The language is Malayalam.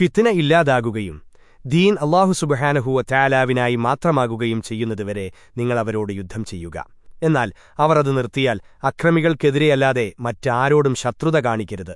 ഫിത്തിന ഇല്ലാതാകുകയും ദീൻ അള്ളാഹു സുബഹാനഹുവ ടാലാവിനായി മാത്രമാകുകയും ചെയ്യുന്നതുവരെ നിങ്ങൾ അവരോട് യുദ്ധം ചെയ്യുക. എന്നാൽ അവർ അത് നിർത്തിയാൽ അക്രമികൾക്കെതിരെയല്ലാതെ മറ്റാരോടും ശത്രുത കാണിക്കരുത്.